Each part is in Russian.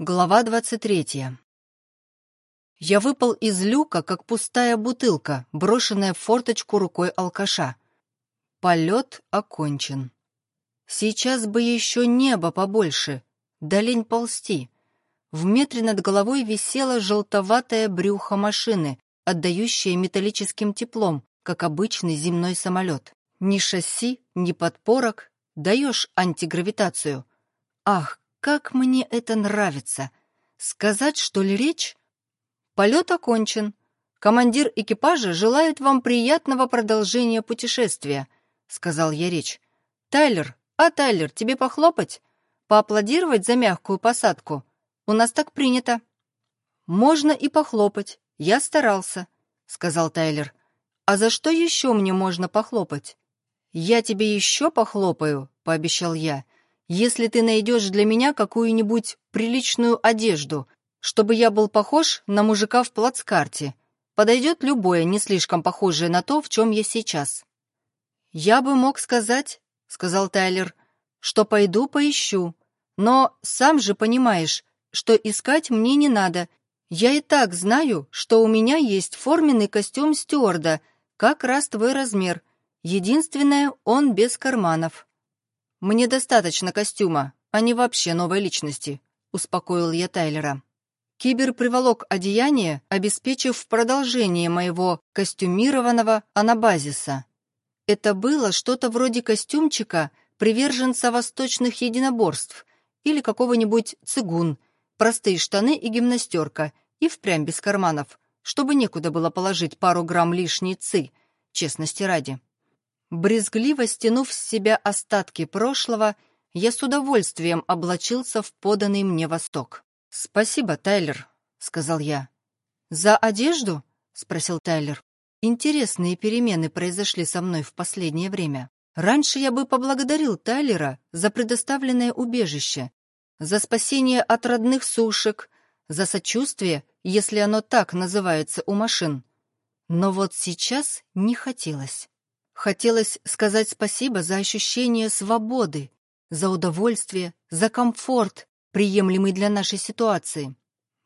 Глава 23. Я выпал из люка, как пустая бутылка, брошенная в форточку рукой алкаша. Полет окончен. Сейчас бы еще небо побольше, да лень ползти. В метре над головой висело желтоватое брюхо машины, отдающее металлическим теплом, как обычный земной самолет. Ни шасси, ни подпорок, даешь антигравитацию. Ах, как мне это нравится! Сказать, что ли, речь? Полет окончен. Командир экипажа желает вам приятного продолжения путешествия, сказал я речь. Тайлер, а, Тайлер, тебе похлопать? Поаплодировать за мягкую посадку? У нас так принято. Можно и похлопать. Я старался, сказал Тайлер. А за что еще мне можно похлопать? Я тебе еще похлопаю, пообещал я если ты найдешь для меня какую-нибудь приличную одежду, чтобы я был похож на мужика в плацкарте. Подойдет любое, не слишком похожее на то, в чем я сейчас». «Я бы мог сказать», — сказал Тайлер, — «что пойду поищу. Но сам же понимаешь, что искать мне не надо. Я и так знаю, что у меня есть форменный костюм стюарда, как раз твой размер. Единственное, он без карманов». «Мне достаточно костюма, а не вообще новой личности», — успокоил я Тайлера. Кибер приволок одеяние, обеспечив продолжение моего костюмированного анабазиса. Это было что-то вроде костюмчика приверженца восточных единоборств или какого-нибудь цигун, простые штаны и гимнастерка, и впрямь без карманов, чтобы некуда было положить пару грамм лишней ци, честности ради. Брезгливо стянув с себя остатки прошлого, я с удовольствием облачился в поданный мне восток. «Спасибо, Тайлер», — сказал я. «За одежду?» — спросил Тайлер. Интересные перемены произошли со мной в последнее время. Раньше я бы поблагодарил Тайлера за предоставленное убежище, за спасение от родных сушек, за сочувствие, если оно так называется у машин. Но вот сейчас не хотелось. Хотелось сказать спасибо за ощущение свободы, за удовольствие, за комфорт, приемлемый для нашей ситуации.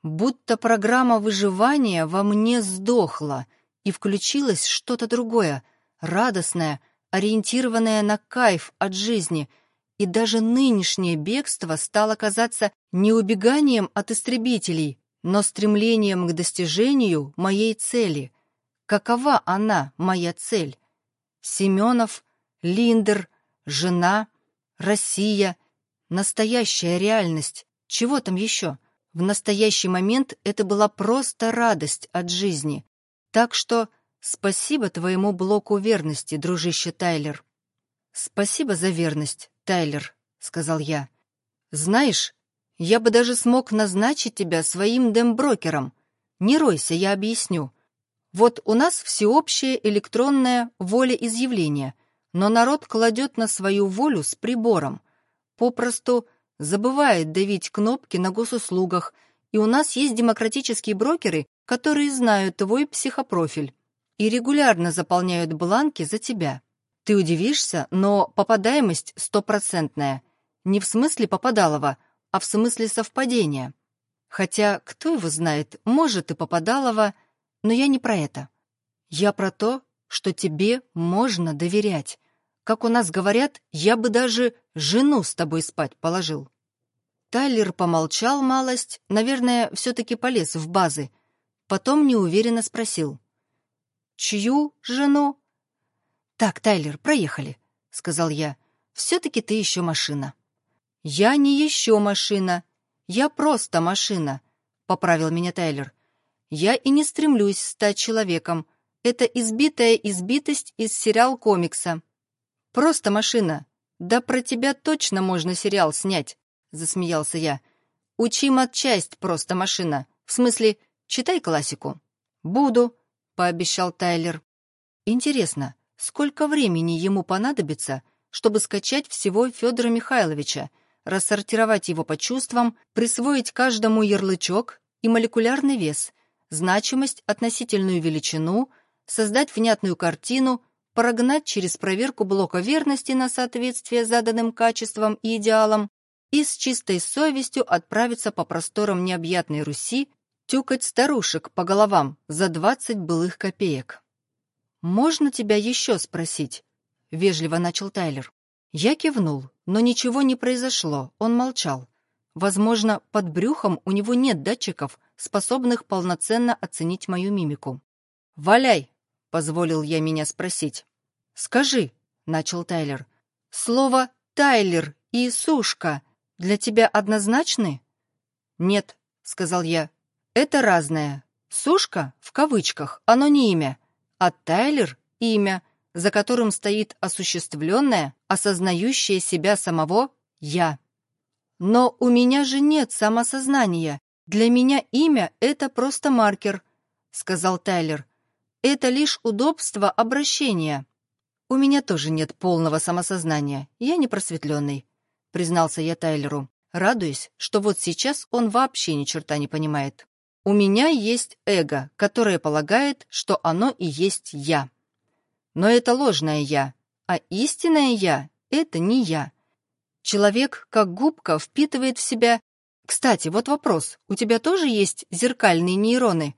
Будто программа выживания во мне сдохла, и включилось что-то другое, радостное, ориентированное на кайф от жизни, и даже нынешнее бегство стало казаться не убеганием от истребителей, но стремлением к достижению моей цели. Какова она, моя цель? Семенов, Линдер, жена, Россия, настоящая реальность. Чего там еще? В настоящий момент это была просто радость от жизни. Так что спасибо твоему блоку верности, дружище Тайлер. Спасибо за верность, Тайлер, сказал я. Знаешь, я бы даже смог назначить тебя своим демброкером. Не ройся, я объясню. Вот у нас всеобщее электронное волеизъявление, но народ кладет на свою волю с прибором. Попросту забывает давить кнопки на госуслугах, и у нас есть демократические брокеры, которые знают твой психопрофиль и регулярно заполняют бланки за тебя. Ты удивишься, но попадаемость стопроцентная. Не в смысле попадалова, а в смысле совпадения. Хотя, кто его знает, может и попадалова, но я не про это. Я про то, что тебе можно доверять. Как у нас говорят, я бы даже жену с тобой спать положил. Тайлер помолчал малость, наверное, все-таки полез в базы. Потом неуверенно спросил. «Чью жену?» «Так, Тайлер, проехали», — сказал я. «Все-таки ты еще машина». «Я не еще машина. Я просто машина», — поправил меня Тайлер. Я и не стремлюсь стать человеком. Это избитая избитость из сериал-комикса. Просто машина. Да про тебя точно можно сериал снять, засмеялся я. Учи матчасть просто машина. В смысле, читай классику. Буду, пообещал Тайлер. Интересно, сколько времени ему понадобится, чтобы скачать всего Федора Михайловича, рассортировать его по чувствам, присвоить каждому ярлычок и молекулярный вес — значимость, относительную величину, создать внятную картину, прогнать через проверку блока верности на соответствие заданным качествам и идеалам, и с чистой совестью отправиться по просторам необъятной Руси тюкать старушек по головам за двадцать былых копеек. «Можно тебя еще спросить?» — вежливо начал Тайлер. Я кивнул, но ничего не произошло, он молчал. Возможно, под брюхом у него нет датчиков, способных полноценно оценить мою мимику. «Валяй!» — позволил я меня спросить. «Скажи», — начал Тайлер, — «слово «Тайлер» и «сушка» для тебя однозначны?» «Нет», — сказал я, — «это разное. Сушка, в кавычках, оно не имя, а Тайлер — имя, за которым стоит осуществленное, осознающее себя самого «я». Но у меня же нет самосознания. Для меня имя — это просто маркер, — сказал Тайлер. Это лишь удобство обращения. У меня тоже нет полного самосознания, я не просветленный, — признался я Тайлеру, радуясь, что вот сейчас он вообще ни черта не понимает. У меня есть эго, которое полагает, что оно и есть я. Но это ложное «я», а истинное «я» — это не я. Человек, как губка, впитывает в себя... Кстати, вот вопрос, у тебя тоже есть зеркальные нейроны?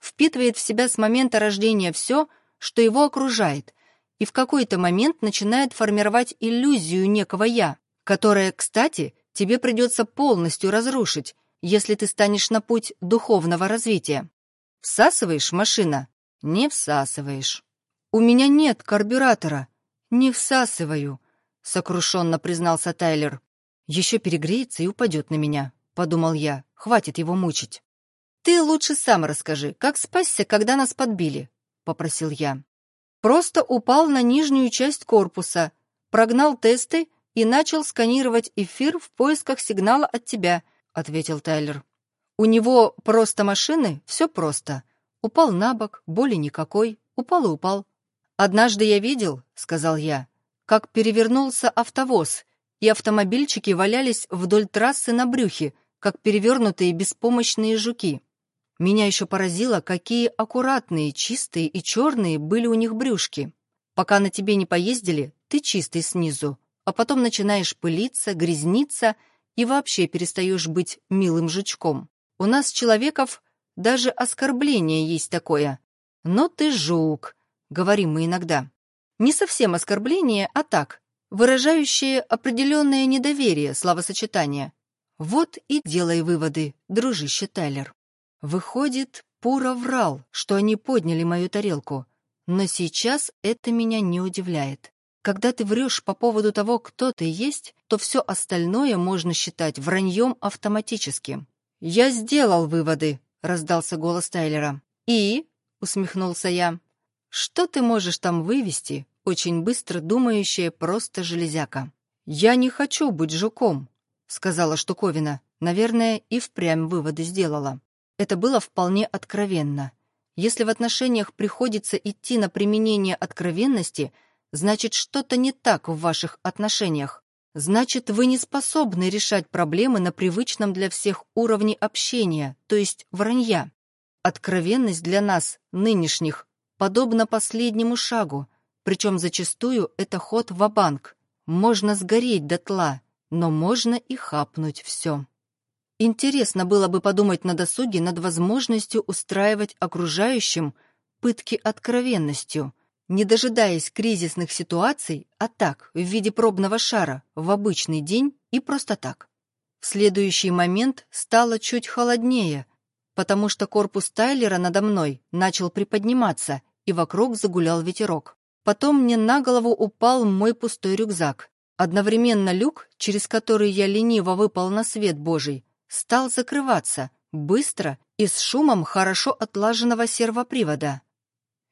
Впитывает в себя с момента рождения все, что его окружает, и в какой-то момент начинает формировать иллюзию некого «я», которая, кстати, тебе придется полностью разрушить, если ты станешь на путь духовного развития. Всасываешь машина? Не всасываешь. «У меня нет карбюратора. Не всасываю», — сокрушенно признался Тайлер. «Еще перегреется и упадет на меня», — подумал я. «Хватит его мучить». «Ты лучше сам расскажи, как спасся, когда нас подбили», — попросил я. «Просто упал на нижнюю часть корпуса, прогнал тесты и начал сканировать эфир в поисках сигнала от тебя», — ответил Тайлер. «У него просто машины, все просто. Упал на бок, боли никакой, упал и упал. «Однажды я видел, — сказал я, — как перевернулся автовоз, и автомобильчики валялись вдоль трассы на брюхе, как перевернутые беспомощные жуки. Меня еще поразило, какие аккуратные, чистые и черные были у них брюшки. Пока на тебе не поездили, ты чистый снизу, а потом начинаешь пылиться, грязниться и вообще перестаешь быть милым жучком. У нас, человеков, даже оскорбление есть такое. Но ты жук, говорим мы иногда. Не совсем оскорбление, а так, выражающее определенное недоверие словосочетания. Вот и делай выводы, дружище Тайлер. Выходит, Пура врал, что они подняли мою тарелку. Но сейчас это меня не удивляет. Когда ты врешь по поводу того, кто ты есть, то все остальное можно считать враньем автоматически. «Я сделал выводы», — раздался голос Тайлера. «И?» — усмехнулся я. Что ты можешь там вывести, очень быстро думающая просто железяка? «Я не хочу быть жуком», — сказала штуковина. Наверное, и впрямь выводы сделала. Это было вполне откровенно. Если в отношениях приходится идти на применение откровенности, значит, что-то не так в ваших отношениях. Значит, вы не способны решать проблемы на привычном для всех уровне общения, то есть вранья. Откровенность для нас, нынешних, подобно последнему шагу, причем зачастую это ход в банк Можно сгореть дотла, но можно и хапнуть все. Интересно было бы подумать на досуге над возможностью устраивать окружающим пытки откровенностью, не дожидаясь кризисных ситуаций, а так, в виде пробного шара, в обычный день и просто так. В следующий момент стало чуть холоднее, потому что корпус Тайлера надо мной начал приподниматься, и вокруг загулял ветерок. Потом мне на голову упал мой пустой рюкзак. Одновременно люк, через который я лениво выпал на свет Божий, стал закрываться, быстро и с шумом хорошо отлаженного сервопривода.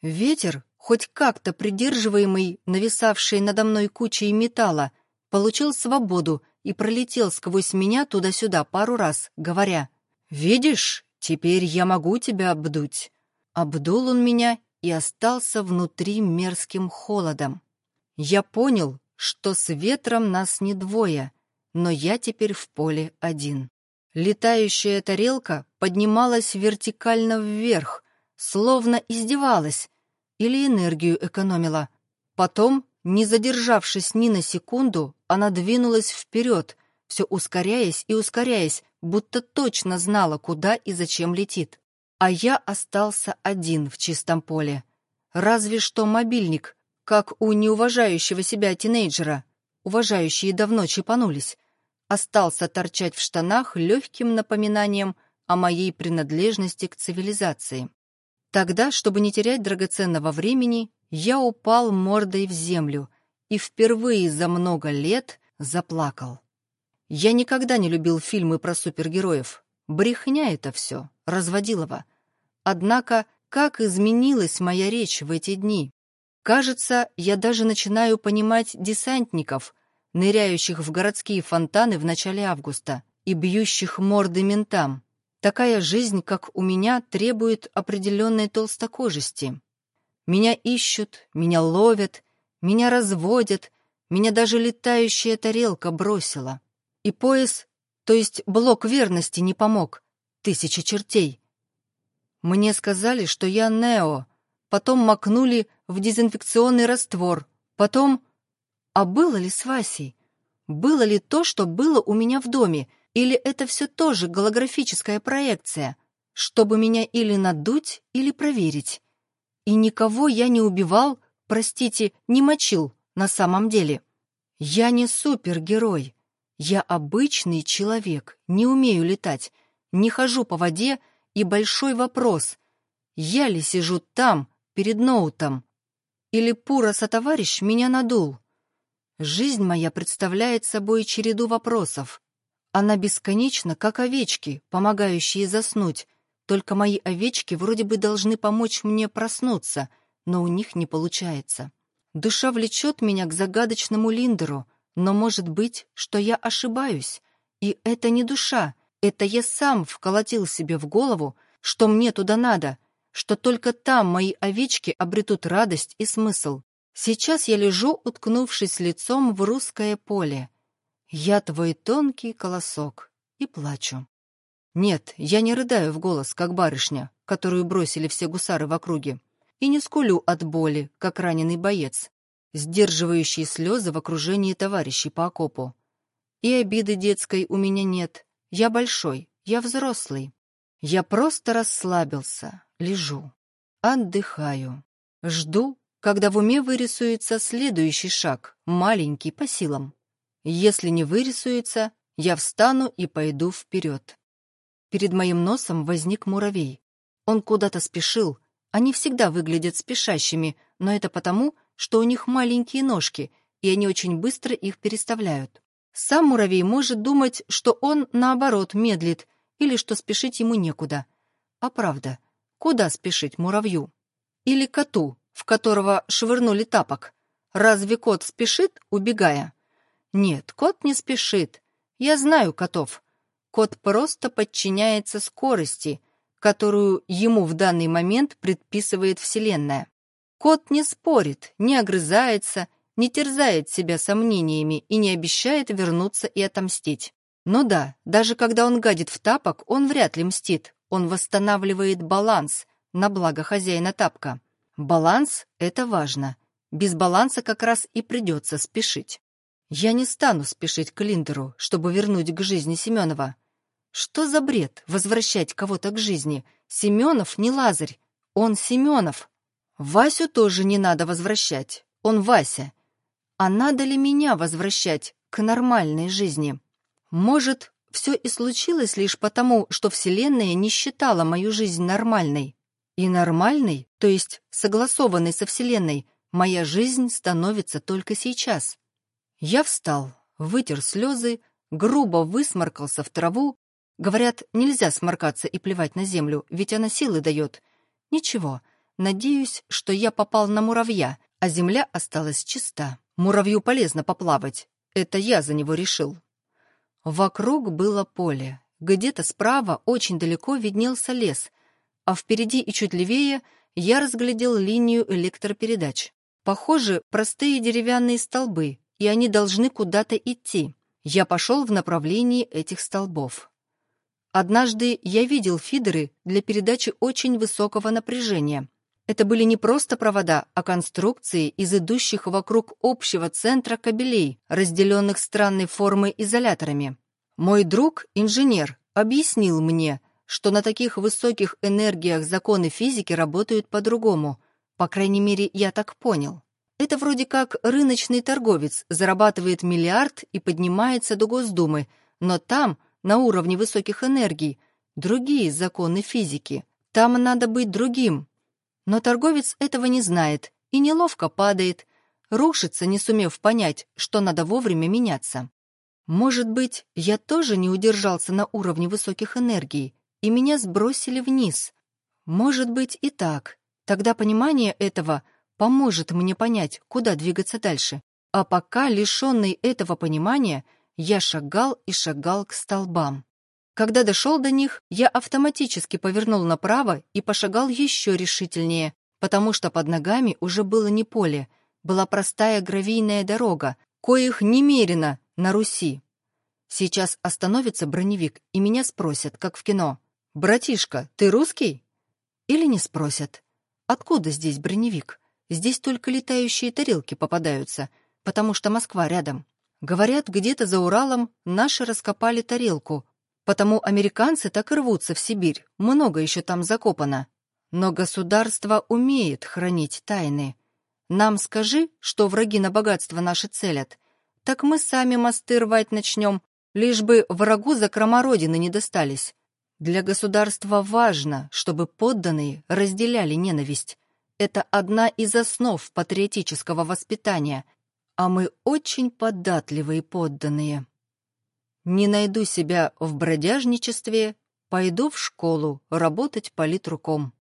Ветер, хоть как-то придерживаемый нависавшей надо мной кучей металла, получил свободу и пролетел сквозь меня туда-сюда пару раз, говоря, «Видишь, теперь я могу тебя обдуть». Обдул он меня и остался внутри мерзким холодом. Я понял, что с ветром нас не двое, но я теперь в поле один. Летающая тарелка поднималась вертикально вверх, словно издевалась или энергию экономила. Потом, не задержавшись ни на секунду, она двинулась вперед, все ускоряясь и ускоряясь, будто точно знала, куда и зачем летит. А я остался один в чистом поле. Разве что мобильник, как у неуважающего себя тинейджера, уважающие давно чипанулись, остался торчать в штанах легким напоминанием о моей принадлежности к цивилизации. Тогда, чтобы не терять драгоценного времени, я упал мордой в землю и впервые за много лет заплакал. Я никогда не любил фильмы про супергероев. Брехня это все, разводилово. Однако, как изменилась моя речь в эти дни? Кажется, я даже начинаю понимать десантников, ныряющих в городские фонтаны в начале августа и бьющих морды ментам. Такая жизнь, как у меня, требует определенной толстокожести. Меня ищут, меня ловят, меня разводят, меня даже летающая тарелка бросила. И пояс, то есть блок верности не помог. Тысяча чертей. Мне сказали, что я Нео, потом макнули в дезинфекционный раствор, потом... А было ли с Васей? Было ли то, что было у меня в доме, или это все тоже голографическая проекция, чтобы меня или надуть, или проверить? И никого я не убивал, простите, не мочил на самом деле. Я не супергерой. Я обычный человек, не умею летать, не хожу по воде, и большой вопрос. Я ли сижу там, перед ноутом? Или Пура-сотоварищ меня надул? Жизнь моя представляет собой череду вопросов. Она бесконечна, как овечки, помогающие заснуть, только мои овечки вроде бы должны помочь мне проснуться, но у них не получается. Душа влечет меня к загадочному Линдеру, но может быть, что я ошибаюсь. И это не душа, это я сам вколотил себе в голову, что мне туда надо, что только там мои овечки обретут радость и смысл. Сейчас я лежу, уткнувшись лицом в русское поле. Я твой тонкий колосок и плачу. Нет, я не рыдаю в голос, как барышня, которую бросили все гусары в округе, и не скулю от боли, как раненый боец, сдерживающий слезы в окружении товарищей по окопу. И обиды детской у меня нет. Я большой, я взрослый. Я просто расслабился, лежу, отдыхаю, жду, когда в уме вырисуется следующий шаг, маленький по силам. Если не вырисуется, я встану и пойду вперед. Перед моим носом возник муравей. Он куда-то спешил. Они всегда выглядят спешащими, но это потому, что у них маленькие ножки, и они очень быстро их переставляют. Сам муравей может думать, что он, наоборот, медлит, или что спешить ему некуда. А правда, куда спешить муравью? Или коту, в которого швырнули тапок? Разве кот спешит, убегая? Нет, кот не спешит. Я знаю котов. Кот просто подчиняется скорости, которую ему в данный момент предписывает Вселенная. Кот не спорит, не огрызается, не терзает себя сомнениями и не обещает вернуться и отомстить. Но да, даже когда он гадит в тапок, он вряд ли мстит. Он восстанавливает баланс на благо хозяина тапка. Баланс — это важно. Без баланса как раз и придется спешить. Я не стану спешить к Линдеру, чтобы вернуть к жизни Семенова. Что за бред возвращать кого-то к жизни? Семенов не Лазарь, он Семенов. Васю тоже не надо возвращать, он Вася. А надо ли меня возвращать к нормальной жизни? Может, все и случилось лишь потому, что Вселенная не считала мою жизнь нормальной. И нормальной, то есть согласованной со Вселенной, моя жизнь становится только сейчас. Я встал, вытер слезы, грубо высморкался в траву. Говорят, нельзя сморкаться и плевать на землю, ведь она силы дает. Ничего, надеюсь, что я попал на муравья, а земля осталась чиста. Муравью полезно поплавать. Это я за него решил. Вокруг было поле. Где-то справа очень далеко виднелся лес, а впереди и чуть левее я разглядел линию электропередач. Похоже, простые деревянные столбы, и они должны куда-то идти. Я пошел в направлении этих столбов. Однажды я видел фидеры для передачи очень высокого напряжения. Это были не просто провода, а конструкции из идущих вокруг общего центра кабелей, разделенных странной формой изоляторами. Мой друг, инженер, объяснил мне, что на таких высоких энергиях законы физики работают по-другому. По крайней мере, я так понял. Это вроде как рыночный торговец зарабатывает миллиард и поднимается до Госдумы, но там, на уровне высоких энергий, другие законы физики. Там надо быть другим. Но торговец этого не знает и неловко падает, рушится, не сумев понять, что надо вовремя меняться. Может быть, я тоже не удержался на уровне высоких энергий, и меня сбросили вниз. Может быть и так. Тогда понимание этого поможет мне понять, куда двигаться дальше. А пока, лишенный этого понимания, я шагал и шагал к столбам. Когда дошел до них, я автоматически повернул направо и пошагал еще решительнее, потому что под ногами уже было не поле, была простая гравийная дорога, коих немерено на Руси. Сейчас остановится броневик, и меня спросят, как в кино. «Братишка, ты русский?» Или не спросят. «Откуда здесь броневик? Здесь только летающие тарелки попадаются, потому что Москва рядом. Говорят, где-то за Уралом наши раскопали тарелку, потому американцы так и рвутся в Сибирь, много еще там закопано. Но государство умеет хранить тайны. Нам скажи, что враги на богатство наши целят, так мы сами мосты рвать начнем, лишь бы врагу за кромородины не достались. Для государства важно, чтобы подданные разделяли ненависть. Это одна из основ патриотического воспитания, а мы очень податливые подданные. Не найду себя в бродяжничестве, пойду в школу работать политруком.